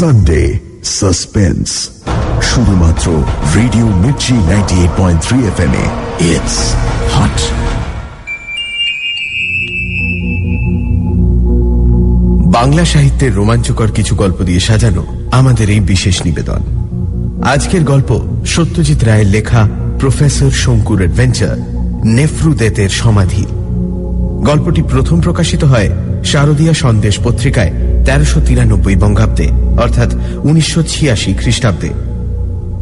Sunday suspense শুধুমাত্র radio Mirchi ninety eight point three F M it's hot Bangla সাহিত্যের রোমাঞ্চকর কিছু গল্প দিয়ে সাজানো আমাদের এই বিশেষ নিবেদন। আজকের গল্প সত্যজিৎ রায়ের লেখা প্রফেসর শঙ্কুর অ্যাডভেঞ্চার, নেফ্রুদেতের সমাধি। গল্পটি প্রথম প্রকাশিত হয় শারদীয়া সন্দেশ পত্রিকায় তেরোশো তিরানব্বই বঙ্গাব্দে, অর্থাৎ উনিশশো ছিয়াশি খ্রিস্টাব্দে।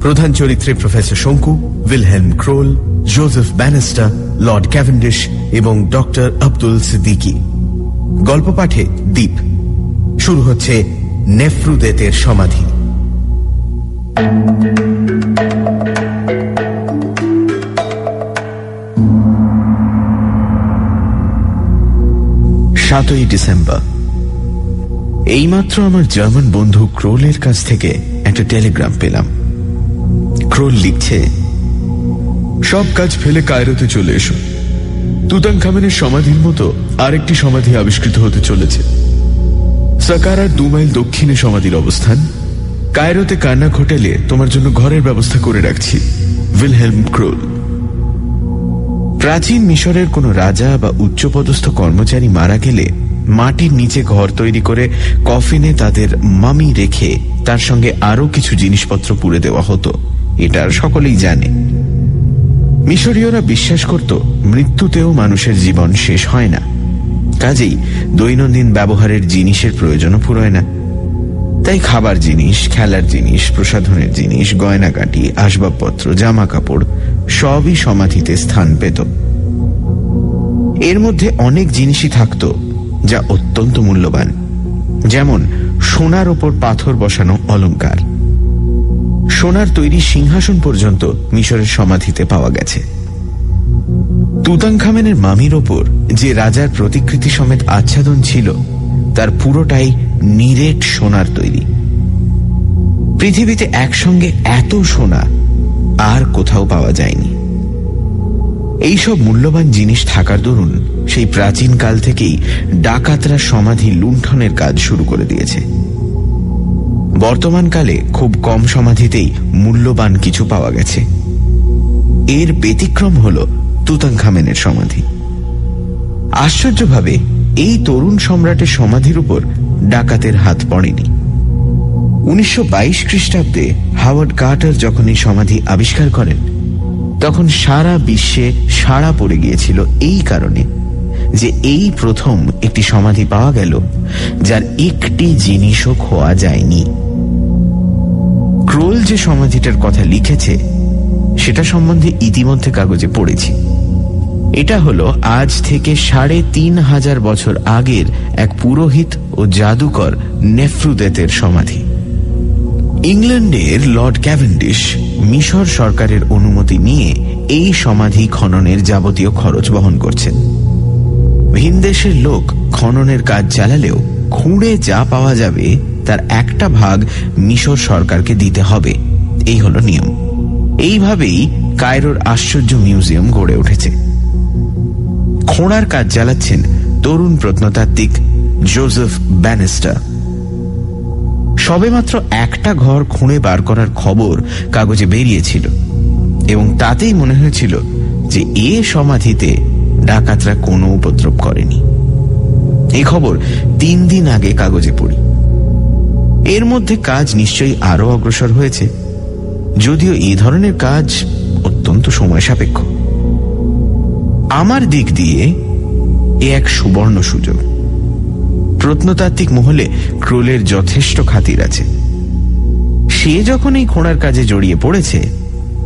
প্রধান চরিত্রে professor Shonku, Wilhelm Krol, Joseph Bannister, lord Cavendish এবং ডক্টর আব্দুল সিদ্দিকি। গল্প পাঠে দ্বীপ। শুরু হচ্ছে নেফ্রুদেতের সমাধি। সাতই ডিসেম্বর। এইমাত্র আমার জার্মান বন্ধু ক্রোলের কাছ থেকে একটা টেলিগ্রাম পেলাম। ক্রোল লিখছে, সব কাজ ফেলে কায়রোতে চলে এসো। তুতাং খামেনের সমাধির মতো আরেকটি সমাধি আবিষ্কৃত হতে চলেছে। সাকারার দু মাইল দক্ষিণে সমাধির অবস্থান। কায়রোতে কান্না হোটেলে তোমার জন্য ঘরের ব্যবস্থা করে রাখছি, উইলহেলম ক্রোল। প্রাচীন মিশরের কোনো রাজা বা উচ্চপদস্থ কর্মচারী মারা গেলে মাটির নিচে ঘর তৈরি করে কফিনে তাদের মামি রেখে তার সঙ্গে আরও কিছু জিনিসপত্র পুড়ে দেওয়া হতো। এটা সকলেই জানে। মিশরীয়রা বিশ্বাস করত, মৃত্যুতেও মানুষের জীবন শেষ হয় না। কাজেই দৈনন্দিন ব্যবহারের জিনিসের প্রয়োজনও ফুরোয় না। তাই খাবার জিনিস, খেলার জিনিস, প্রসাধনের জিনিস গয়নাকাটি আসবাবপত্র জামা কাপড় সবই সমাধিতে স্থান পেত। এর মধ্যে অনেক জিনিসই থাকত যা অত্যন্ত মূল্যবান। যেমন, সোনার ওপর পাথর বসানো অলঙ্কার সোনার তৈরি সিংহাসন পর্যন্ত মিশরের সমাধিতে পাওয়া গেছে। তুতাং খামেনের মামির ওপর যে রাজার প্রতিকৃতি সমেত আচ্ছাদন ছিল, তার পুরোটাই নিরেট সোনার তৈরি। পৃথিবীতে একসঙ্গে এত সোনা আর কোথাও পাওয়া যায়নি। এইসব মূল্যবান জিনিস থাকার দরুন সেই প্রাচীন কাল থেকেই ডাকাতরা সমাধি লুণ্ঠনের কাজ শুরু করে দিয়েছে। বর্তমানকালে খুব কম সমাধিতেই মূল্যবান কিছু পাওয়া গেছে। এর ব্যতিক্রম হল তুতাং খামেনের সমাধি। আশ্চর্যভাবে, এই তরুণ সম্রাটের সমাধির উপর ডাকাতের হাত পড়েনি। উনিশশো বাইশ খ্রিস্টাব্দে হাওয়ার্ড কার্টার যখন এই সমাধি আবিষ্কার করেন তখন সারা বিশ্বে সাড়া পড়ে গিয়েছিল এই কারণে যে এই প্রথম একটি সমাধি পাওয়া গেল, যার একটি জিনিসও খোয়া যায়নি। ক্রোল যে সমাধিটার কথা লিখেছে, সেটা সম্বন্ধে ইতিমধ্যে কাগজে পড়েছি। এটা হলো আজ থেকে সাড়ে তিন হাজার বছর আগের এক পুরোহিত ও জাদুকর নেফ্রুদেতের সমাধি। ইংল্যান্ডের লর্ড ক্যাভেন্ডিশ মিশর সরকারের অনুমতি নিয়ে এই সমাধি খননের যাবতীয় খরচ বহন করছেন। ভিনদেশের লোক খননের কাজ চালালেও খুঁড়ে যা পাওয়া যাবে তার একটা ভাগ মিশর সরকারকে দিতে হবে। এই হল নিয়ম। এইভাবেই কায়রোর আশ্চর্য মিউজিয়াম গড়ে উঠেছে। খোঁড়ার কাজ চালাচ্ছেন তরুণ প্রত্নতাত্ত্বিক জোসেফ ব্যানেস্টার। সবেমাত্র একটা ঘর খুঁড়ে বার করার খবর কাগজে বেরিয়েছিল। এবং তাতেই মনে হয়েছিল যে এ সমাধিতে ডাকাতরা কোনো উপদ্রব করেনি। এই খবর তিন দিন আগে কাগজে পড়ি। এর মধ্যে কাজ নিশ্চয়ই আরও অগ্রসর হয়েছে। যদিও এই ধরনের কাজ অত্যন্ত সময় সাপেক্ষ আমার দিক দিয়ে এ এক সুবর্ণ সুযোগ। প্রত্নতাত্ত্বিক মহলে ক্রোলের যথেষ্ট খাতির আছে। সে যখন এই খোঁড়ার কাজে জড়িয়ে পড়েছে,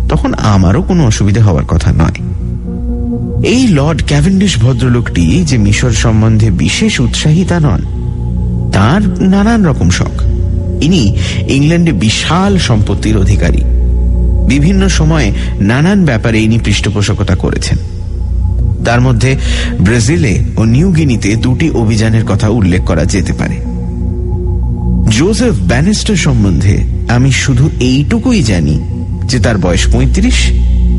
তখন আমারও কোনো অসুবিধা হওয়ার কথা নয়। এই লর্ড ক্যাভেন্ডিশ ভদ্রলোকটি যে মিশর সম্বন্ধে বিশেষ উৎসাহী তা নন, তাঁর নানান রকম শখ। ইনি ইংল্যান্ডে বিশাল সম্পত্তির অধিকারী। বিভিন্ন সময়ে নানান ব্যাপারে ইনি পৃষ্ঠপোষকতা করেছেন। তার মধ্যে ব্রাজিলে ও নিউ গিনিতে দুটি অভিযানের কথা উল্লেখ করা যেতে পারে। জোসেফ ব্যানেস্টার সম্বন্ধে আমি শুধু এইটুকুই জানি যে তার বয়স পঁয়ত্রিশ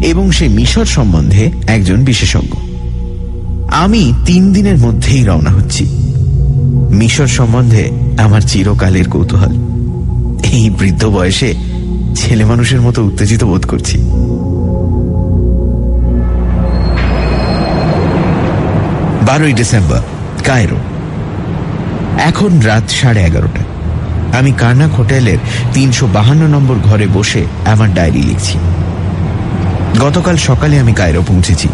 এবং সে মিশর সম্বন্ধে একজন বিশেষজ্ঞ। আমি তিন দিনের মধ্যেই রওনা হচ্ছি। মিশর সম্বন্ধে আমার চিরকালের কৌতূহল। এই বৃদ্ধ বয়সে ছেলে মানুষের মতো উত্তেজিত বোধ করছি। বারোই ডিসেম্বর, কায়রো। এখন রাত সাড়ে এগারোটা। আমি কার্নাক হোটেলের তিনশো বাহান্ন নম্বর ঘরে বসে আমার ডায়েরি লিখছি। গতকাল সকালে আমি কায়রো পৌঁছেছি।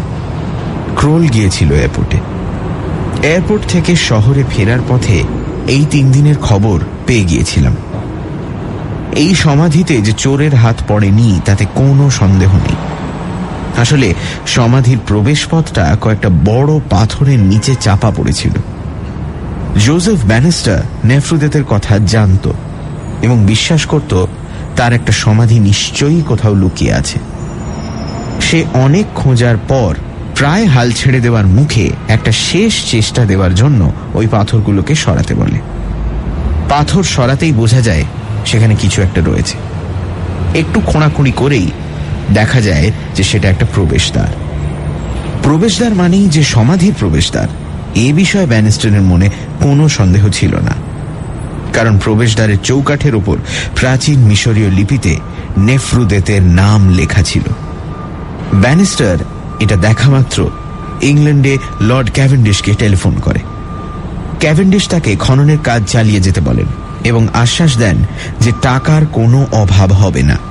ক্রোল গিয়েছিল এয়ারপোর্টে। এয়ারপোর্ট থেকে শহরে ফেরার পথে এই তিন দিনের খবর পেয়ে গিয়েছিলাম। এই সমাধিতে যে চোরের হাত পড়েনি, তাতে কোনো সন্দেহ নেই। আসলে সমাধির প্রবেশপথটা কয়েকটা বড় পাথরের নিচে চাপা পড়েছিল। জোসেফ ব্যানিস্টার নেফ্রুদেতের কথা জানত এবং বিশ্বাস করত তার একটা সমাধি নিশ্চয়ই কোথাও লুকিয়ে আছে। সে অনেক খোঁজার পর প্রায় হাল ছেড়ে দেওয়ার মুখে একটা শেষ চেষ্টা দেওয়ার জন্য ওই পাথরগুলোকে সরাতে বলে। পাথর সরাতেই বোঝা যায় সেখানে কিছু একটা রয়েছে। একটু খোঁড়াখুঁড়ি করেই দেখা যায় যে সেটা একটা প্রবেশদ্বার। প্রবেশদ্বার মানেই যে সমাধির প্রবেশদ্বার, এ বিষয়ে ব্যানিস্টনের মনে কোনো সন্দেহ ছিল না। কারণ প্রবেশদ্বারের চৌকাঠের ওপর প্রাচীন মিশরীয় লিপিতে নেফ্রুদেতের নাম লেখা ছিল। ব্যানিস্টার এটা দেখা মাত্র ইংল্যান্ডে লর্ড ক্যাভেন্ডিশকে টেলিফোন করে। ক্যাভেন্ডিশ তাকে খননের কাজ চালিয়ে যেতে বলেন এবং আশ্বাস দেন যে টাকার কোনো অভাব হবে না।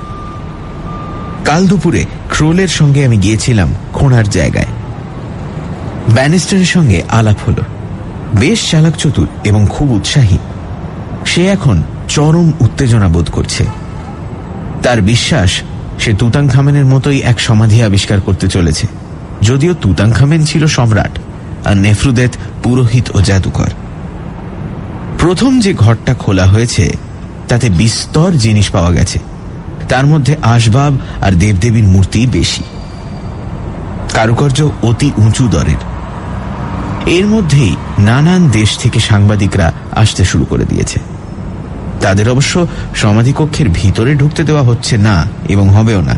কাল দুপুরে ক্রোলের সঙ্গে আমি গিয়েছিলাম খোঁড়ার জায়গায়। ব্যানিস্টারের সঙ্গে আলাপ হল। বেশ চালাক চতুর এবং খুব উৎসাহী। সে এখন চরম উত্তেজনা বোধ করছে। তার বিশ্বাস, সে তুতাং খামেনের মতোই এক সমাধি আবিষ্কার করতে চলেছে। যদিও তুতাং খামেন ছিল সম্রাট, আর নেফরুদেত পুরোহিত ও জাদুকর। প্রথম যে ঘরটা খোলা হয়েছে, তাতে বিস্তর জিনিস পাওয়া গেছে। তার মধ্যে আসবাব আর দেবদেবীর মূর্তি বেশি। কারুকার্য অতি উঁচু দরের। এর মধ্যেই নানান দেশ থেকে সাংবাদিকরা আসতে শুরু করে দিয়েছে। তাদের অবশ্য সমাধিকক্ষের ভিতরে ঢুকতে দেওয়া হচ্ছে না এবং হবেও না।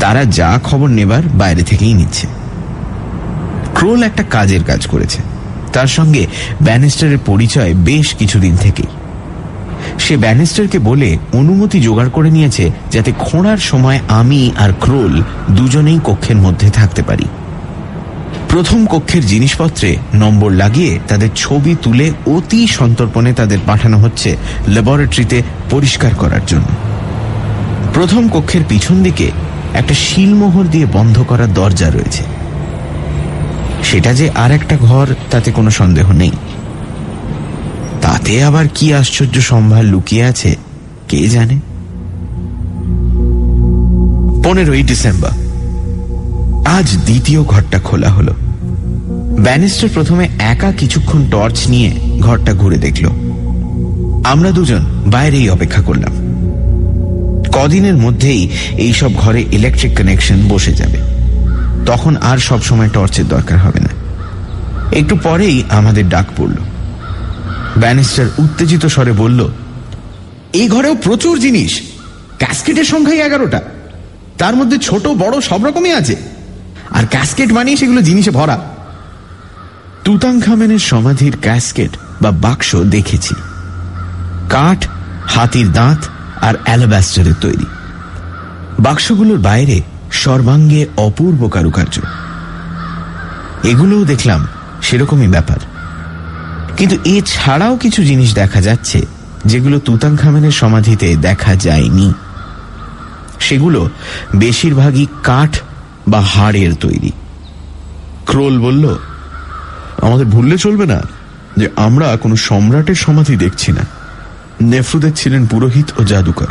তারা যা খবর নেবার বাইরে থেকেই নিচ্ছে। ক্রোল একটা কাজের কাজ করেছে। তার সঙ্গে ব্যানিস্টারের পরিচয় বেশ কিছুদিন থেকেই। সে ব্যানিস্টারকে বলে অনুমতি জোগাড় করে নিয়েছে যাতে খোঁড়ার সময় আমি আর ক্রোল দুজনেই কক্ষের মধ্যে থাকতে পারি। প্রথম কক্ষের জিনিসপত্রে নম্বর লাগিয়ে তাদের ছবি তুলে অতি সন্তর্পণে তাদের পাঠানো হচ্ছে ল্যাবরেটরিতে পরিষ্কার করার জন্য। প্রথম কক্ষের পিছন দিকে একটা শিলমোহর দিয়ে বন্ধ করার দরজা রয়েছে। সেটা যে আর একটা ঘর, তাতে কোনো সন্দেহ নেই। তাতে আবার কি আশ্চর্য সম্ভার লুকিয়ে আছে, কে জানে? পনেরোই ডিসেম্বর। আজ দ্বিতীয় ঘরটা খোলা হলো। ব্যানিস্টার প্রথমে একা কিছুক্ষণ টর্চ নিয়ে ঘরটা ঘুরে দেখল। আমরা দুজন বাইরেই অপেক্ষা করলাম। কদিনের মধ্যেই এই সব ঘরে ইলেকট্রিক কানেকশন বসে যাবে। তখন আর সব সময় টর্চের দরকার হবে না। একটু পরেই আমাদের ডাক পড়ল। ব্যানিস্টার উত্তেজিত স্বরে বলল, এই ঘরেও প্রচুর জিনিস। ক্যাসকেটের সংখ্যাই এগারোটা। তার মধ্যে ছোট, বড় সব রকমই আছে। আর ক্যাসকেট মানেই সেগুলো জিনিসে ভরা। তুতাং খামেনের সমাধির ক্যাসকেট বা বাক্স দেখেছি। কাঠ, হাতির দাঁত আর অ্যালাবাস্টারের তৈরি। বাক্সগুলোর বাইরে সর্বাঙ্গে অপূর্ব কারুকার্য। এগুলোও দেখলাম সেরকমই ব্যাপার। কিন্তু এছাড়াও কিছু জিনিস দেখা যাচ্ছে, যেগুলো তুতাং খামেনের সমাধিতে দেখা যায়নি। সেগুলো বেশিরভাগই কাঠ বা হাড়ের তৈরি। ক্রোল বলল, আমাদের ভুললে চলবে না যে আমরা কোনো সম্রাটের সমাধি দেখছি না। নেফরুদের ছিলেন পুরোহিত ও জাদুকর।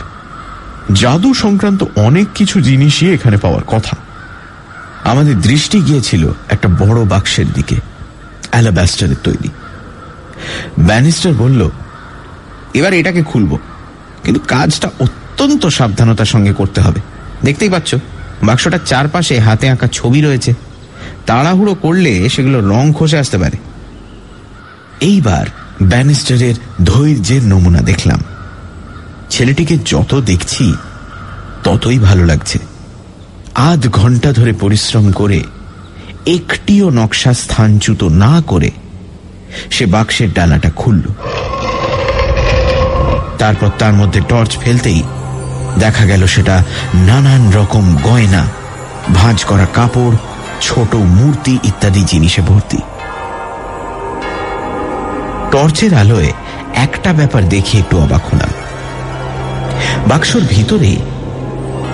জাদু সংক্রান্ত অনেক কিছু জিনিসই এখানে পাওয়ার কথা। আমাদের দৃষ্টি গিয়েছিল একটা বড় বাক্সের দিকে, অ্যালাবাস্টারের তৈরি। ব্যানিস্টার বলল, এবার এটাকে খুলব। কিন্তু কাজটা অত্যন্ত সাবধানতার সঙ্গে করতে হবে। দেখতেই পাচ্ছ, বাক্সটার চারপাশে হাতে আঁকা ছবি রয়েছে। তাড়াহুড়ো করলে সেগুলো রং খসে আসতে পারে। এইবার ব্যানিস্টারের ধৈর্যের নমুনা দেখলাম। ছেলেটিকে যত দেখছি, ততই ভালো লাগছে। আধ ঘণ্টা ধরে পরিশ্রম করে, একটিও নকশা স্থানচ্যুত না করে সে বাক্সের ডালাটা খুলল। তারপর তার মধ্যে টর্চ ফেলতেই দেখা গেল সেটা নানান রকম গয়না, ভাঁজ করা কাপড়, ছোট মূর্তি ইত্যাদি জিনিসে ভর্তি। টর্চের আলোয় একটা ব্যাপার দেখে একটু অবাক হলাম। বাক্সর ভিতরে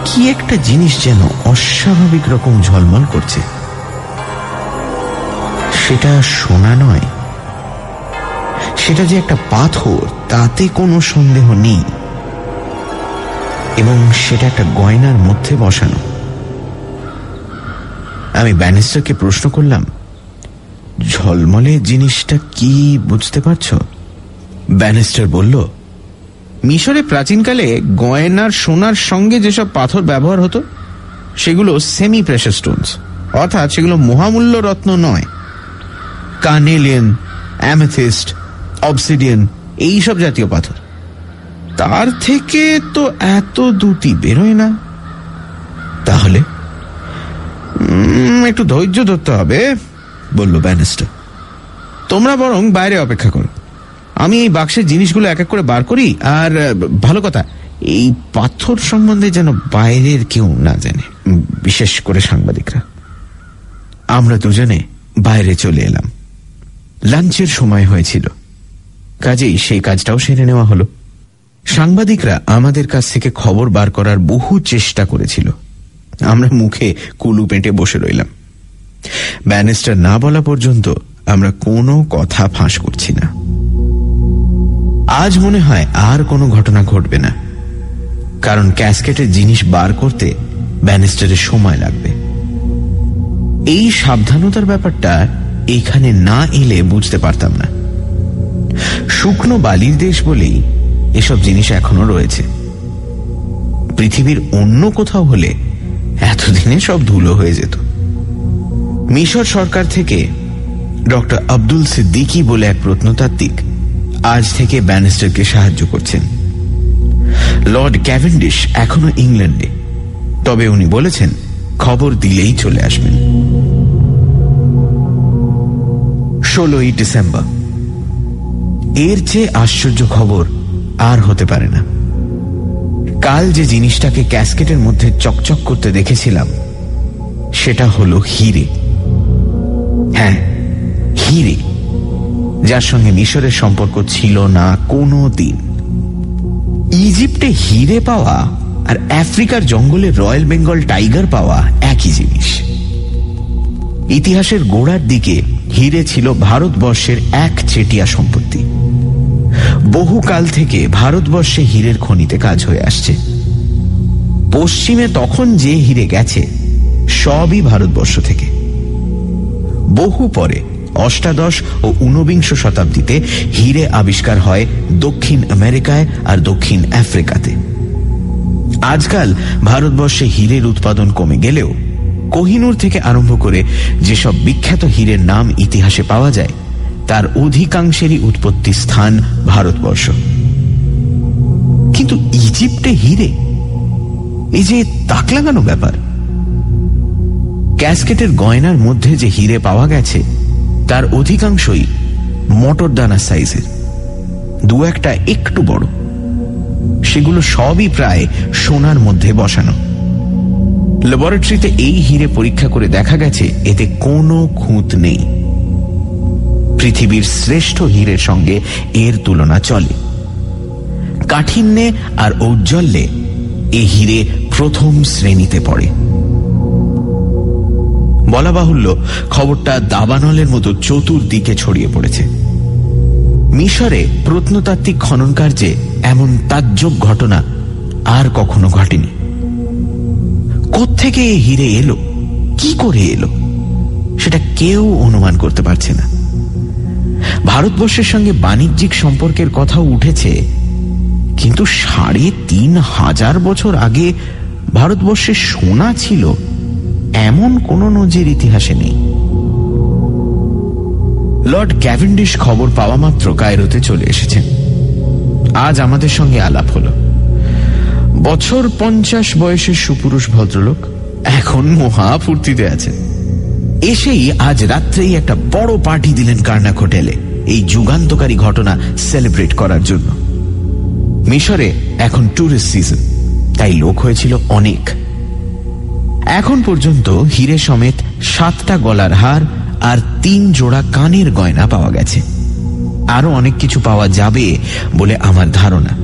কি একটা জিনিস যেন অস্বাভাবিক রকম ঝলমল করছে। সেটা সোনা নয় সেটা যে একটা পাথর, তাতে কোনো সন্দেহ নেই। এবং সেটা একটা গয়নার মধ্যে বসানো। আমি ব্যানিস্টারকে প্রশ্ন করলাম, ঝলমলে জিনিসটা কি বুঝতে পারছ? ব্যানিস্টার বলল, মিশরে প্রাচীনকালে গয়নার সোনার সঙ্গে যেসব পাথর ব্যবহার হতো, সেগুলো সেমি প্রেশার স্টোনস অর্থাৎ সেগুলো মহামূল্য রত্ন নয়। কানেলিয়ান, অ্যামেথিস্ট অবসিডিয়ান এইসব জাতীয় পাথর। তার থেকে তো এত দুটি বেরোয় না। তাহলে? একটু ধৈর্য ধরতে হবে, বলল ব্যানিস্টার। তোমরা বরং বাইরে অপেক্ষা করো। আমি এই বাক্সের জিনিসগুলো এক এক করে বার করি, আর, ভালো কথা, এই পাথর সম্বন্ধে যেন বাইরের কেউ না জানে, বিশেষ করে সাংবাদিকরা। আমরা দুজনে বাইরে চলে এলাম। লাঞ্চের সময় হয়েছিল। কাজেই সেই কাজটাও সেরে নেওয়া হলো। সাংবাদিকরা আমাদের কাছ থেকে খবর বার করার বহু চেষ্টা করেছিল। আমরা মুখে কুলু পেটে বসে রইলাম। ব্যানিস্টার না বলা পর্যন্ত আমরা কোনো কথা ফাঁস করছি না। আজ মনে হয় আর কোনো ঘটনা ঘটবে না। কারণ ক্যাসকেটের জিনিস বার করতে ব্যানিস্টারের সময় লাগবে। এই সাবধানতার ব্যাপারটা এখানে না এলে বুঝতে পারতাম না। শুকনো বালির দেশ বলেই এসব জিনিস এখনও রয়েছে। পৃথিবীর অন্য কোথাও হলে এতদিনে সব ধুলো হয়ে যেত। মিশর সরকার থেকে ডক্টর আব্দুল সিদ্দিকি বলে এক প্রত্নতাত্ত্বিক আজ থেকে ব্যানিস্টারকে সাহায্য করছেন। লর্ড ক্যাভেন্ডিশ এখনও ইংল্যান্ডে। তবে উনি বলেছেন, খবর দিলেই চলে আসবেন। ষোলোই ডিসেম্বর। এর চেয়ে আশ্চর্য খবর আর হতে পারে না। কাল যে জিনিসটাকে ক্যাসকেটের মধ্যে চকচক করতে দেখেছিলাম, সেটা হলো হিরে। হ্যাঁ হিরে, যার সঙ্গে মিশরের সম্পর্ক ছিল না কোনো দিন ইজিপ্টে হিরে পাওয়া আর আফ্রিকার জঙ্গলে রয়্যাল বেঙ্গল টাইগার পাওয়া একই জিনিস। ইতিহাসের গোড়ার দিকে হিরে ছিল ভারতবর্ষের এক চেটিয়া সম্পত্তি। বহুকাল থেকে ভারতবর্ষে হীরের খনিতে কাজ হয়ে আসছে। পশ্চিমে তখন যে হিরে গেছে, সবই ভারতবর্ষ থেকে। বহু পরে অষ্টাদশ ও ঊনবিংশ শতাব্দীতে হিরে আবিষ্কার হয় দক্ষিণ আমেরিকায় আর দক্ষিণ আফ্রিকাতে। আজকাল ভারতবর্ষে হীরের উৎপাদন কমে গেলেও, কোহিনুর থেকে আরম্ভ করে যেসব বিখ্যাত হীরের নাম ইতিহাসে পাওয়া যায় তার অধিকাংশেরই উৎপত্তি স্থান ভারতবর্ষ। কিন্তু ইজিপ্টে হিরে, এই যে তাক লাগানো ব্যাপার, ক্যাসকেটের গয়নার মধ্যে যে হিরে পাওয়া গেছে, তার অধিকাংশই মটর দানা সাইজের, দু একটা একটু বড়। সেগুলো সবই প্রায় সোনার মধ্যে বসানো। ল্যাবরেটরিতে এই হিরে পরীক্ষা করে দেখা গেছে, এতে কোনো খুঁত নেই। পৃথিবীর শ্রেষ্ঠ হীরের সঙ্গে এর তুলনা চলে। কাঠিন্যে আর ঔজ্জ্বল্যে এ হীরে প্রথম শ্রেণীতে পড়ে। বলা বাহুল্য, খবরটা দাবানলের মতো চতুর্দিকে ছড়িয়ে পড়েছে। মিশরে প্রত্নতাত্ত্বিক খনন কার্যে এমন তাজ্জব ঘটনা আর কখনো ঘটেনি। কোত্থেকে হিরে এলো? কি করে এলো? সেটা কেউ অনুমান করতে পারছে না। ভারতবর্ষের সঙ্গে বাণিজ্যিক সম্পর্কের কথাও উঠেছে। কিন্তু সাড়ে তিন হাজার বছর আগে ভারতবর্ষে সোনা ছিল এমন কোন নজির ইতিহাসে নেই। লর্ড ক্যাভেন্ডিশ খবর পাওয়া মাত্র কায়রোতে চলে এসেছেন। আজ আমাদের সঙ্গে আলাপ হলো। বছর পঞ্চাশ বয়সের সুপুরুষ ভদ্রলোক এখন মহা ফুর্তিতে আছেন। এসেই আজ রাত্রেই একটা বড় পার্টি দিলেন কার্নাক হোটেলে। এই যুগান্তকারী ঘটনা সেলিব্রেট করার জন্য। মিশরে এখন ট্যুরিস্ট সিজন তাই লোক হয়েছিল অনেক। এখন পর্যন্ত হিরে সমেত সাতটা গলার হার আর তিন জোড়া কানের গয়না পাওয়া গেছে। আরও অনেক কিছু পাওয়া যাবে বলে আমার ধারণা।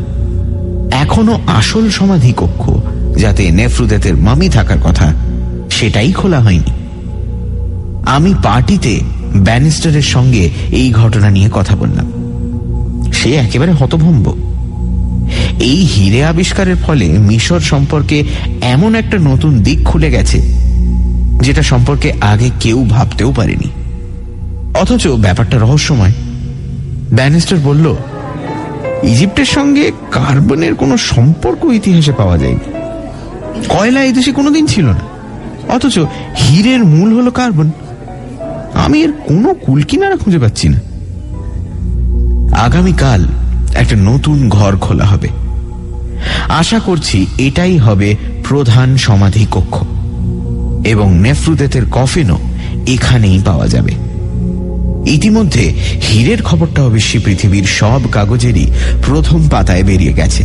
এখনও আসল সমাধি কক্ষ যাতে নেফ্রুদেতের মামি থাকার কথা, সেটাই খোলা হয়নি। আমি পার্টিতে ব্যানিস্টারের সঙ্গে এই ঘটনা নিয়ে কথা বললাম। সে একেবারে হতভম্ব। এই হিরে আবিষ্কারের ফলে মিশর সম্পর্কে এমন একটা নতুন দিক খুলে গেছে, যেটা সম্পর্কে আগে কেউ ভাবতেও পারেনি। অথচ ব্যাপারটা রহস্যময়। ব্যানিস্টার বলল, ইজিপ্টের সঙ্গে কার্বনের কোনো সম্পর্ক ইতিহাসে পাওয়া যায়নি। কয়লা এই দেশে কোনোদিন ছিল না। অথচ হীরের মূল হলো কার্বন। আমি এর কোনো কুলকিনারা খুঁজে পাচ্ছি না। আগামীকাল একটা নতুন ঘর খোলা হবে। আশা করছি এটাই হবে প্রধান সমাধি কক্ষ। এবং নেফ্রুদেতের কফিনও এখানেই পাওয়া যাবে। ইতিমধ্যে হীরের খবরটা অবশ্যই পৃথিবীর সব কাগজেরই প্রথম পাতায় বেরিয়ে গেছে।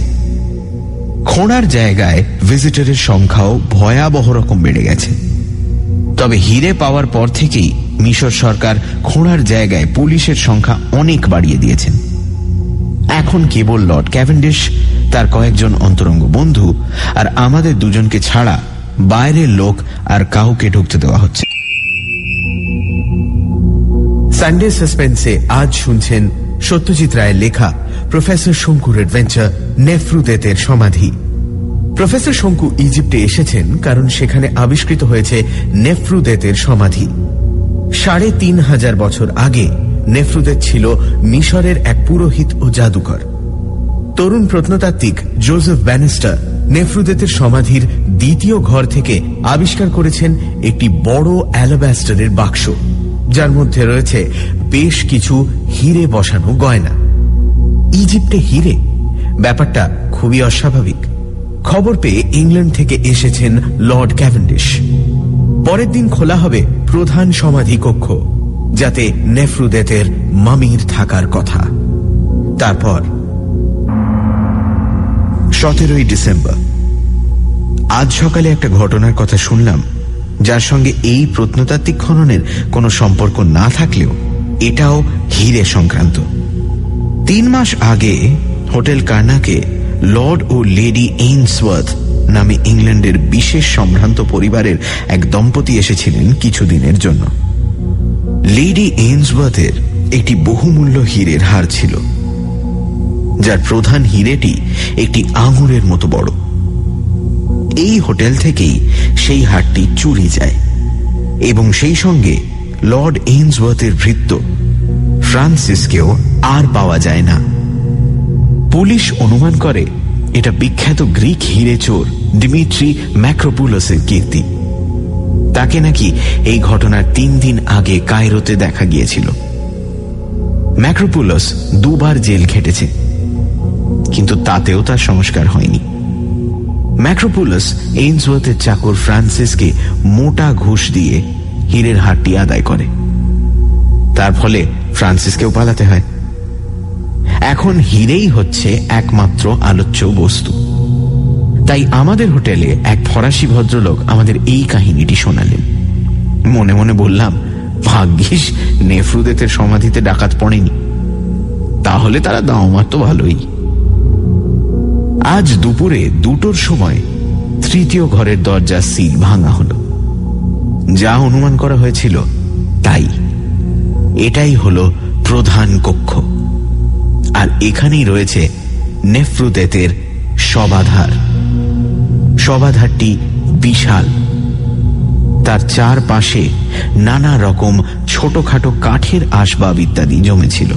খোঁড়ার জায়গায় ভিজিটরের সংখ্যাও ভয়াবহ রকম বেড়ে গেছে। তবে হিরে পাওয়ার পর থেকেই মিশর সরকার খোঁড়ার জায়গায় পুলিশের সংখ্যা অনেক বাড়িয়ে দিয়েছেন। এখন কেবল লর্ড ক্যাভেন্ডিশ, তার কয়েকজন অন্তরঙ্গ বন্ধু আর আমাদের দুজনকে ছাড়া বাইরের লোক আর কাউকে ঢুকতে দেওয়া হচ্ছে। সানডে সাসপেন্সে আজ শুনছেন সত্যজিৎ রায়ের লেখা প্রফেসর শঙ্কুর অ্যাডভেঞ্চার নেফ্রুদেতের সমাধি। প্রফেসর শঙ্কু ইজিপ্টে এসেছেন কারণ সেখানে আবিষ্কৃত হয়েছে নেফ্রুদেতের সমাধি। সাড়ে তিন হাজার বছর আগে নেফ্রুদেত ছিল মিশরের এক পুরোহিত ও জাদুকর তরুণ প্রত্নতাত্ত্বিক জোসেফ ব্যানিস্টার নেফ্রুদেতের সমাধির দ্বিতীয় ঘর থেকে আবিষ্কার করেছেন একটি বড় অ্যালাবাস্টারের বাক্স, যার মধ্যে রয়েছে বেশ কিছু হিরে বসানো গয়না। ইজিপ্টে হিরে? ব্যাপারটা খুবই অস্বাভাবিক। খবর পেয়ে ইংল্যান্ড থেকে এসেছেন লর্ড ক্যাভেন্ডিশ। পরের দিন খোলা হবে প্রধান সমাধি কক্ষ, যাতে নেফ্রুদেতের মামির থাকার কথা। তারপর, সতেরোই ডিসেম্বর। আজ সকালে একটা ঘটনার কথা শুনলাম, যার সঙ্গে এই প্রত্নতাত্ত্বিক খননের কোনো সম্পর্ক না থাকলেও এটাও হিরে সংক্রান্ত। তিন মাস আগে হোটেল কার্নাকে লর্ড ও লেডি এইনসওয়ার্থ নামে ইংল্যান্ডের বিশেষ সম্ভ্রান্ত পরিবারের এক দম্পতি এসেছিলেন কিছুদিনের জন্য। লেডি এইনসওয়ার্থের একটি বহুমূল্য হীরের হার ছিল, যার প্রধান হিরেটি একটি আঙুরের মতো বড়। এই হোটেল থেকেই সেই হারটি চুরি যায় এবং সেই সঙ্গে লর্ড এইনসওয়ার্থের ভৃত্য ফ্রান্সিসকেও আর পাওয়া যায় না। পুলিশ অনুমান করে, এটা বিখ্যাত গ্রিক হিরে চোর ডিমিট্রি ম্যাক্রোপুলসের কীর্তি। তাকে নাকি এই ঘটনার তিন দিন আগে কায়রোতে দেখা গিয়েছিল। ম্যাক্রোপুলস দুবার জেল খেটেছে, কিন্তু তাতেও তার সংস্কার হয়নি। ম্যাক্রোপুলাস এইন্সওয়ার্থের চাকর ফ্রান্সিসকে মোটা ঘুষ দিয়ে হীরের হারটি আদায় করে। তার ফলে ফ্রান্সিসকেও পালাতে হয়। এখন হিরেই হচ্ছে একমাত্র আলোচ্য বস্তু। তাই আমাদের হোটেলে এক ফরাসি ভদ্রলোক আমাদের এই কাহিনীটি শোনালেন। মনে মনে বললাম, ভাগ্যিস নেফ্রুদেতের সমাধিতে ডাকাত পড়েনি। তাহলে তারা দাও তো ভালোই। আজ দুপুরে দুটোর সময় তৃতীয় ঘরের দরজা সিল ভাঙা হল। যা অনুমান করা হয়েছিল তাই। এটাই হল প্রধান কক্ষ। আর এখানেই রয়েছে নেফ্রুদেতের সবাধার। সবাধারটি বিশাল। তার চারপাশে নানা রকম ছোটখাটো কাঠের আসবাব ইত্যাদি জমেছিল।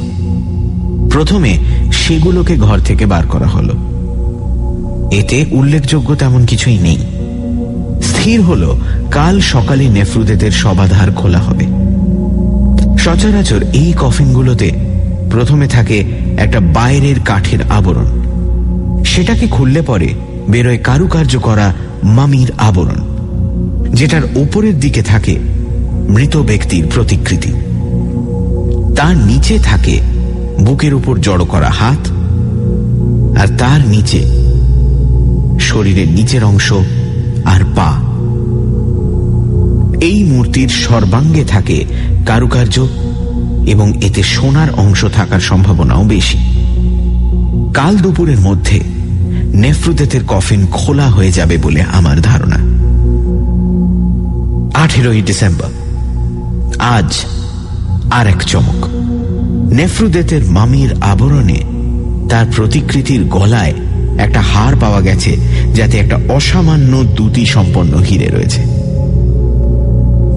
প্রথমে সেগুলোকে ঘর থেকে বার করা হলো। এতে উল্লেখযোগ্য তেমন কিছুই নেই। স্থির হল, কাল সকালে নেফ্রুদেদের সবাধার খোলা হবে। সচরাচর এই কফিনগুলোতে প্রথমে থাকে একটা বাইরের কাঠের আবরণ। সেটাকে খুললে পরে বেরোয় কারুকার্য করা মামির আবরণ, যেটার ওপরের দিকে থাকে মৃত ব্যক্তির প্রতিকৃতি। তার নিচে থাকে বুকের উপর জড়ো করা হাত, আর তার নিচে শরীরের নিচের অংশ আর পা। এই মূর্তির সর্বাঙ্গে থাকে কারুকার্য এবং এতে সোনার অংশ থাকার সম্ভাবনাও বেশি। কাল দুপুরের মধ্যে নেফ্রুদেতের কফিন খোলা হয়ে যাবে বলে আমার ধারণা। আঠেরোই ডিসেম্বর। আজ আর এক চমক। নেফ্রুদেতের মামির আবরণে তার প্রতিকৃতির গলায় একটা হার পাওয়া গেছে, যাতে একটা অসামান্য দুটি সম্পন্ন হিরে রয়েছে।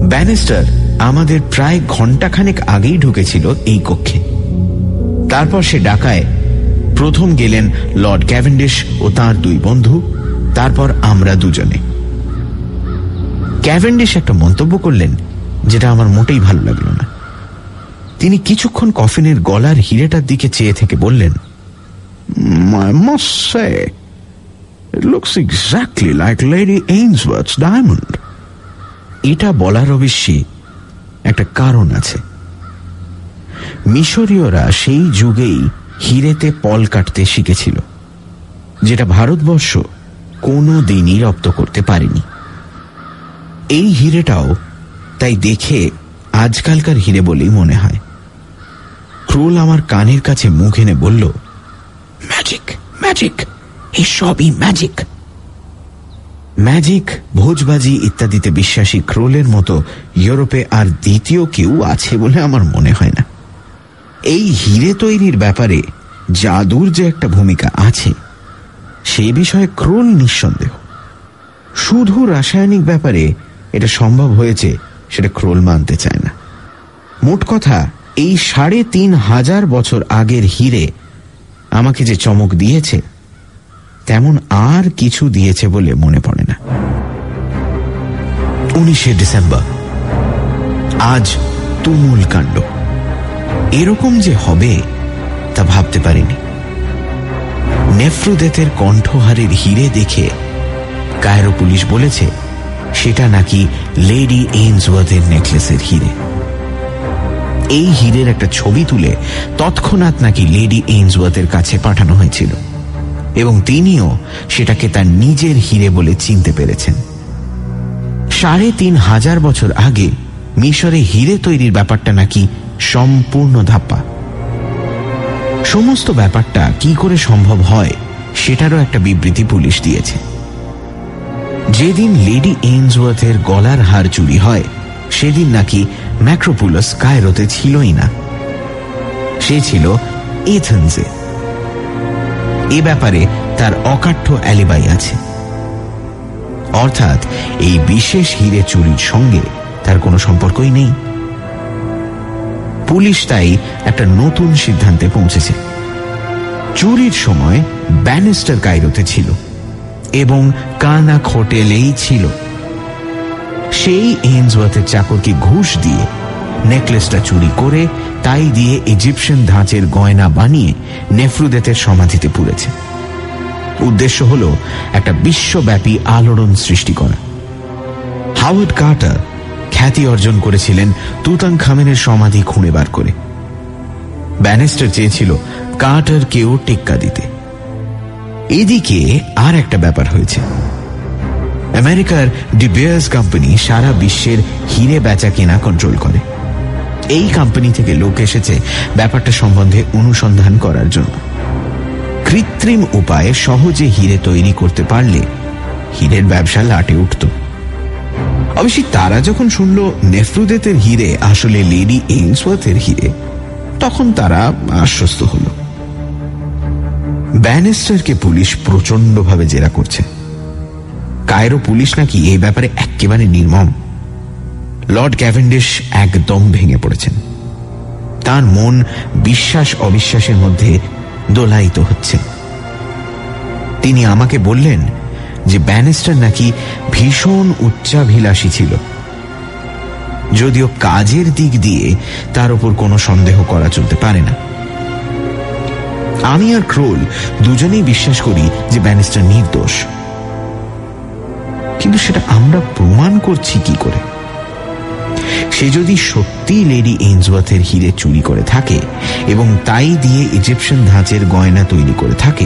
ব্যানেস্টার আমাদের প্রায় ঘন্টাখানেক আগেই ঢুকেছিল এই কক্ষে। তারপর সে ডাকায় প্রথম গেলেন লর্ড ক্যাভেন্ডিশ ও তার দুই বন্ধু, তারপর আমরা দুজনে। ক্যাভেন্ডিশ একটা মন্তব্য করলেন যেটা আমার মোটেই ভালো লাগল না। তিনি কিছুক্ষণ কফিনের গলার হিরেটার দিকে চেয়ে থেকে বললেন. এটা বলার অবশ্যই একটা কারণ আছে। মিশরীয়রা সেই যুগেই হিরেতে পল কাটতে শিখেছিল, যেটা ভারতবর্ষ কোনো দিনই রপ্ত করতে পারেনি। এই হিরেটাও তাই দেখে আজকালকার হিরে বলেই মনে হয়। ক্রোল আমার কানের কাছে মুখ এনে বলল ম্যাজিক ম্যাজিক এই সবই ম্যাজিক ম্যাজিক ভোজবাজি ইত্যাদিতে বিশ্বাসী ক্রোলের মতো ইউরোপে আর দ্বিতীয় কেউ আছে বলে আমার মনে হয় না। এই হিরে তৈরির ব্যাপারে জাদুর যে একটা ভূমিকা আছে সেই বিষয়ে ক্রোল নিঃসন্দেহ। শুধু রাসায়নিক ব্যাপারে এটা সম্ভব হয়েছে, সেটা ক্রোল মানতে চায় না। মোট কথা, এই সাড়ে তিন হাজার বছর আগের হিরে আমাকে যে চমক দিয়েছে তেমন আর কিছু দিয়েছে বলে মনে পড়ে না। উনিশে ডিসেম্বর। আজ তুমুল কাণ্ড। এরকম যে হবে, তা ভাবতে পারিনি। নেফ্রুদেতের কণ্ঠহারের হিরে দেখে কায়রো পুলিশ বলেছে, সেটা নাকি লেডি এইন্সওয়ার্থের নেকলেসের হিরে। এই হিরের একটা ছবি তুলে তৎক্ষণাৎ নাকি লেডি এইন্সওয়ার্থের কাছে পাঠানো হয়েছিল। এবং তিনিও সেটাকে তার নিজের হিরে বলে চিনতে পেরেছেন। সাড়ে তিন হাজার বছর আগে মিশরে হিরে তৈরির ব্যাপারটা নাকি সম্পূর্ণ ধাপ্পা। সমস্ত ব্যাপারটা কি করে সম্ভব হয় সেটারও একটা বিবৃতি পুলিশ দিয়েছে। যেদিন লেডি এইন্সওয়ার্থের গলার হার চুরি হয়, সেদিন নাকি ম্যাক্রোপুলাস কায়রোতে ছিলই না। সে ছিল এথেন্সে। এ ব্যাপারে তার অকাঠ্য অ্যালিবাই আছে। অর্থাৎ এই বিশেষ হিরে চুরির সঙ্গে তার কোনো সম্পর্কই নেই। পুলিশ তাই একটা নতুন সিদ্ধান্তে পৌঁছেছে। চুরির সময় ব্যানিস্টার কায়রোতে ছিল এবং কানাক হোটেলেই ছিল। সেই এন্সওয়ার্থের চাকরকে ঘুষ দিয়ে নেকলেসটা চুরি করে তাই দিয়ে ইজিপশিয়ান ধাঁচের গয়না বানিয়ে নেফ্রুদেতের সমাধিতে পুড়েছে উদ্দেশ্য হল একটা বিশ্বব্যাপী আলোড়ন সৃষ্টি করা। হাওয়ার্ড কার্টার খ্যাতি অর্জন করেছিলেন তুতাং খামেনের সমাধি খুঁড়ে বার করে। ব্যানেস্টার চেয়েছিল কার্টার কার্টারকেও টেক্কা দিতে। এদিকে আর একটা ব্যাপার হয়েছে। আমেরিকার ডিবিয়ার্স কোম্পানি সারা বিশ্বের হিরে বেচা কেনা কন্ট্রোল করে। এই কোম্পানি থেকে লোক এসেছে ব্যাপারটা সম্বন্ধে অনুসন্ধান করার জন্য। কৃত্রিম উপায়ে সহজে হিরে তৈরি করতে পারলে হীরের ব্যবসা লাটে উঠত। অবশ্যই তারা যখন শুনল নেফ্রুদেতের হিরে আসলে লেডি এইন্সওয়ার্থের হিরে, তখন তারা আশ্বস্ত হল। ব্যানেস্টারকে পুলিশ প্রচন্ডভাবে জেরা করছে। কায়রো পুলিশ নাকি এই ব্যাপারে একেবারে নির্মম। লর্ড ক্যাভেন্ডিশ একদম ভেঙে পড়েছেন। তার মন বিশ্বাস অবিশ্বাসের মধ্যে দোলায়িত হচ্ছে। তিনি আমাকে বললেন যে ব্যানেস্টার নাকি ভীষণ উচ্চাভিলাষী ছিল। যদিও কাজের দিক দিয়ে তার উপর কোনো সন্দেহ করা চলতে পারে না। আমি আর ক্রোল দুজনেই বিশ্বাস করি যে ব্যানিস্টার নির্দোষ। কিন্তু সেটা আমরা প্রমাণ করছি কি করে? সে যদি সত্যি লেডি এইন্সওয়ার্থের হিরে চুরি করে থাকে এবং তাই দিয়ে ইজিপশিয়ান ধাঁচের গয়না তৈরি করে থাকে,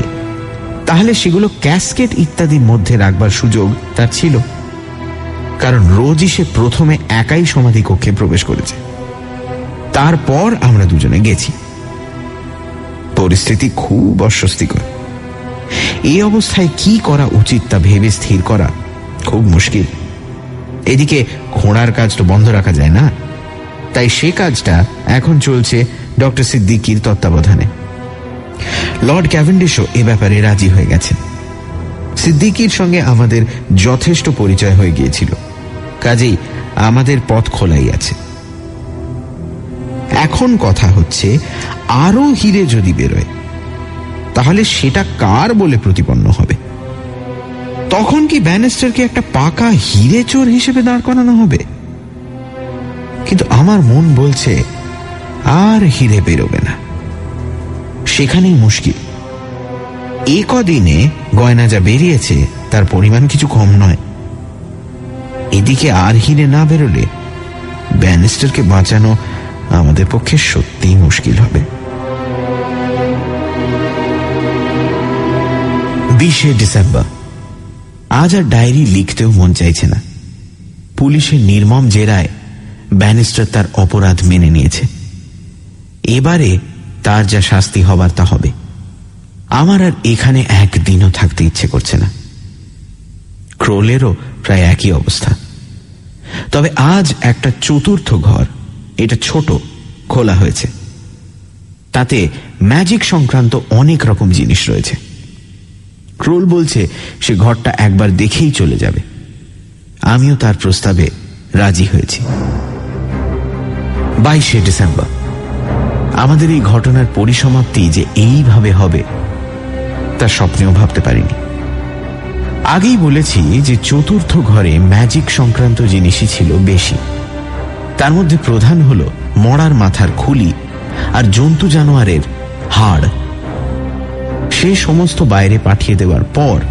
তাহলে সেগুলো ক্যাসকেট ইত্যাদির মধ্যে রাখবার সুযোগ তার ছিল। কারণ রোজই সে প্রথমে একাই সমাধি কক্ষে প্রবেশ করেছে। তারপর আমরা দুজনে গেছি। পরিস্থিতি খুব অস্বস্তিকর। এই অবস্থায় কি করা উচিত তা ভেবে স্থির করা খুব মুশকিল। এদিকে ঘোড়ার কাজ তো বন্ধ রাখা যায় না। তাই সে কাজটা এখন চলছে ডক্টর সিদ্দিকির তত্ত্বাবধানে। লর্ড ক্যাভেন্ডিশও এ ব্যাপারে রাজি হয়ে গেছেন। সিদ্দিকির সঙ্গে আমাদের যথেষ্ট পরিচয় হয়ে গিয়েছিল। কাজেই আমাদের পথ খোলাই আছে। এখন কথা হচ্ছে আরও হিরে যদি বেরোয়, তাহলে সেটা কার বলে প্রতিপন্ন হবে? তখন কি ব্যানেস্টারকে একটা পাকা হিরে চোর হিসেবে দাঁড় করানো হবে? কিন্তু আমার মন বলছে, আর হিরে বেরোবে না। সেখানেই মুশকিল। এ কদিনে গয়না যা বেরিয়েছে, তার পরিমাণ কিছু কম নয়। এদিকে আর হিরে না বেরোলে ব্যানিস্টারকে বাঁচানো আমাদের পক্ষে সত্যিই মুশকিল হবে। বিশে ডিসেম্বর। আজ আর ডায়েরি লিখতেও মন চাইছে না। পুলিশের নির্মম জেরায় ব্যানিস্টার তার অপরাধ মেনে নিয়েছে। এবারে তার যা শাস্তি হবার তা হবে। আমার আর এখানে একদিনও থাকতে ইচ্ছে করছে না। ক্রোলেরও প্রায় একই অবস্থা। তবে আজ একটা চতুর্থ ঘর, এটা ছোট, খোলা হয়েছে। তাতে ম্যাজিক সংক্রান্ত অনেক রকম জিনিস রয়েছে। ক্রোল বলছে, সে ঘরটা একবার দেখেই চলে যাবে। আমিও তার প্রস্তাবে রাজি হয়েছি। বাইশে ডিসেম্বর। আমাদের এই ঘটনার পরিসমাপ্তি যে এইভাবে হবে, তা স্বপ্নেও ভাবতে পারিনি। আগেই বলেছি যে চতুর্থ ঘরে ম্যাজিক সংক্রান্ত জিনিসই ছিল বেশি। তার মধ্যে প্রধান হল মরার মাথার খুলি আর জন্তু জানোয়ারের হাড়। সে সমস্ত বাইরে পাঠিয়ে দেওয়ার পর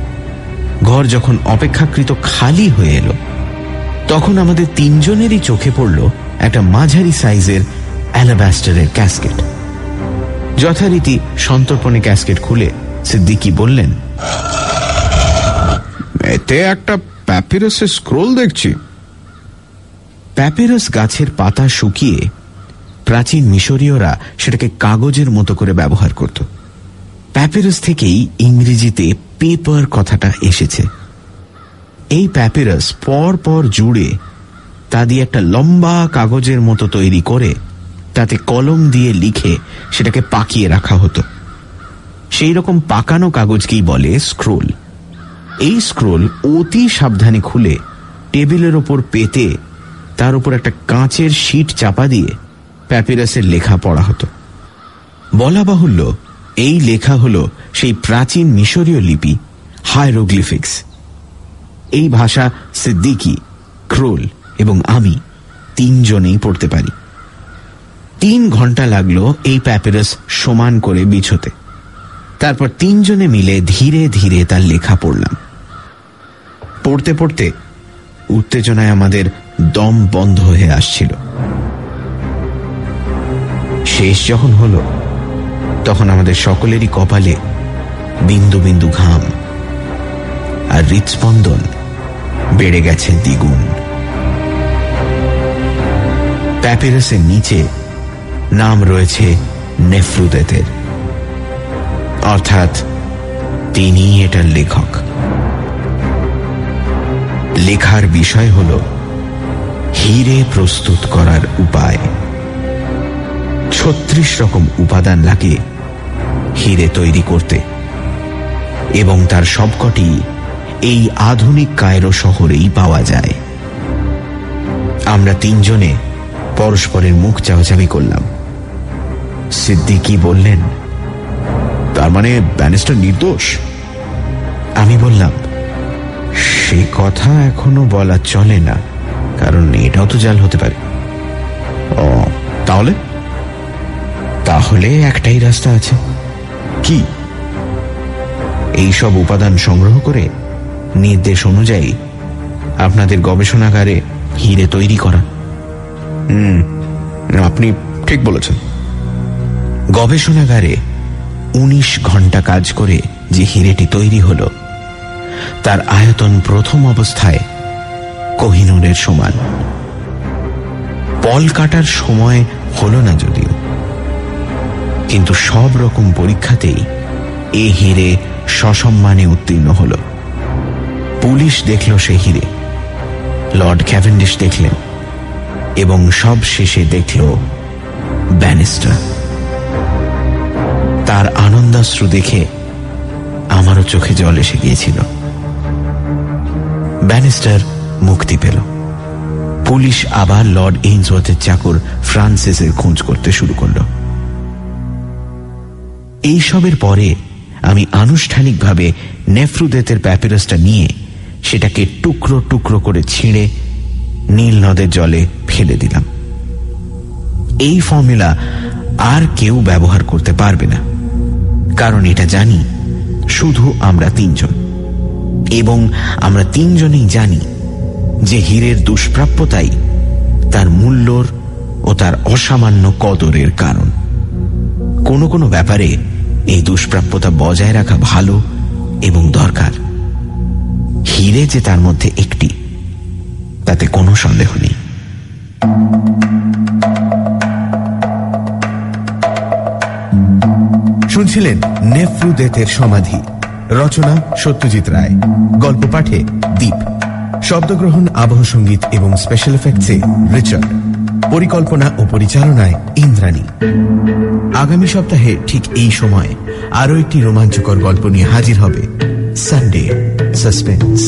ঘর যখন অপেক্ষাকৃত খালি হয়ে এলো তখন আমাদের তিনজনেরই চোখে পড়ল একটা মাঝারি সাইজের অ্যালাবাস্টারের ক্যাসকেট। যথারীতি সন্তর্পণে ক্যাসকেট খুলে সিদ্দিকি বললেন এতে একটা প্যাপিরাসের স্ক্রোল দেখছি। প্যাপিরাস গাছের পাতা শুকিয়ে প্রাচীন মিশরীয়রা সেটাকে কাগজের মতো করে ব্যবহার করত। প্যাপিরাস থেকেই ইংরেজিতে পেপার কথাটা এসেছে। এই প্যাপিরাস পর পর জুড়ে তা দিয়ে একটা লম্বা কাগজের মতো তৈরি করে তাতে কলম দিয়ে লিখে সেটাকে পাকিয়ে রাখা হতো। সেই রকম পাকানো কাগজকেই বলে স্ক্রোল এই স্ক্রোল অতি সাবধানে খুলে টেবিলের ওপর পেতে তার উপর একটা কাঁচের শিট চাপা দিয়ে প্যাপিরাসের লেখা পড়া হতো। বলা বাহুল্য এই লেখা হল সেই প্রাচীন মিশরীয় লিপি হাইরোগ্লিফিক্স এই ভাষা সিদ্দিকি, ক্রোল এবং আমি তিনজনেই পড়তে পারি। তিন ঘণ্টা লাগল এই প্যাপিরাস সমান করে বিছোতে। তারপর তিনজনে মিলে ধীরে ধীরে তার লেখা পড়লাম। পড়তে পড়তে উত্তেজনায় আমাদের দম বন্ধ হয়ে আসছিল। শেষ যখন হল তখন আমাদের সকলেরই কপালে বিন্দু বিন্দু ঘাম আর হৃৎস্পন্দন বেড়ে গেছে দ্বিগুণ। প্যাপিরাসের নিচে নাম রয়েছে নেফ্রুদেতের অর্থাৎ তিনি এটার লেখক। লেখার বিষয় হল হিরে প্রস্তুত করার উপায়। ছত্রিশ রকম উপাদান লাগে হিরে তৈরি করতে। এবং তার সবকটি এই আধুনিক কায়রো শহরেই পাওয়া যায়। আমরা তিনজনে পরস্পরের মুখ চাওয়াচাবি করলাম। সিদ্দিকি বললেন তার মানে ব্যানিস্টার নির্দোষ? আমি বললাম সে কথা এখনও বলা চলে না কারণ এটাও তো জাল হতে পারে। ও তাহলে? তাহলে একটাই রাস্তা আছে। কি? এই সব উপাদান সংগ্রহ করে নির্দেশ অনুযায়ী আপনাদের গবেষণাগারে হিরে তৈরি করা। হুম আপনি ঠিক বলেছেন। গবেষণাগারে ১৯ ঘণ্টা কাজ করে যে হিরেটি তৈরি হল তার আয়তন প্রথম অবস্থায় কোহিনুরের সমান। পল কাটার সময় হল না যদিও। কিন্তু সব রকম পরীক্ষাতেই এ হিরে সসম্মানে উত্তীর্ণ হল। পুলিশ দেখল সে হিরে। লর্ড ক্যাভেন্ডিশ দেখলেন এবং সব শেষে দেখল ব্যানিস্টার। তার আনন্দাশ্রু দেখে আমারও চোখে জল এসে গিয়েছিল। ব্যানিস্টার মুক্তি পেল। পুলিশ আবার লর্ড এইন্সওয়ার্থের চাকর ফ্রান্সিসের খোঁজ করতে শুরু করল। এইসবের পরে আমি আনুষ্ঠানিকভাবে নেফ্রুদেতের প্যাপিরাসটা নিয়ে সেটাকে টুকরো টুকরো করে ছিঁড়ে নীল নদের জলে ফেলে দিলাম। এই ফর্মুলা আর কেউ ব্যবহার করতে পারবে না। কারণ এটা জানি শুধু আমরা তিনজন। এবং আমরা তিনজনেই জানি যে হীরের দুষ্প্রাপ্যতাই তার মূল্যর ও তার অসামান্য কদরের কারণ। কোনো কোনো ব্যাপারে এই দুষ্প্রাপ্যতা বজায় রাখা ভালো এবং দরকার। হিরে যে তার মধ্যে একটি, তাতে কোনো সন্দেহ নেই। শুনছিলেন নেফ্রুদেতের সমাধি। রচনা সত্যজিৎ রায়। গল্প পাঠে দ্বীপ শব্দগ্রহণ, আবহ সংগীত এবং স্পেশাল এফেক্টসে রিচার্ড। পরিকল্পনা ও পরিচালনায় ইন্দ্রাণী। আগামী সপ্তাহে ঠিক এই সময় আরও একটি রোমাঞ্চকর গল্প নিয়ে হাজির হবে সানডে সাসপেন্স।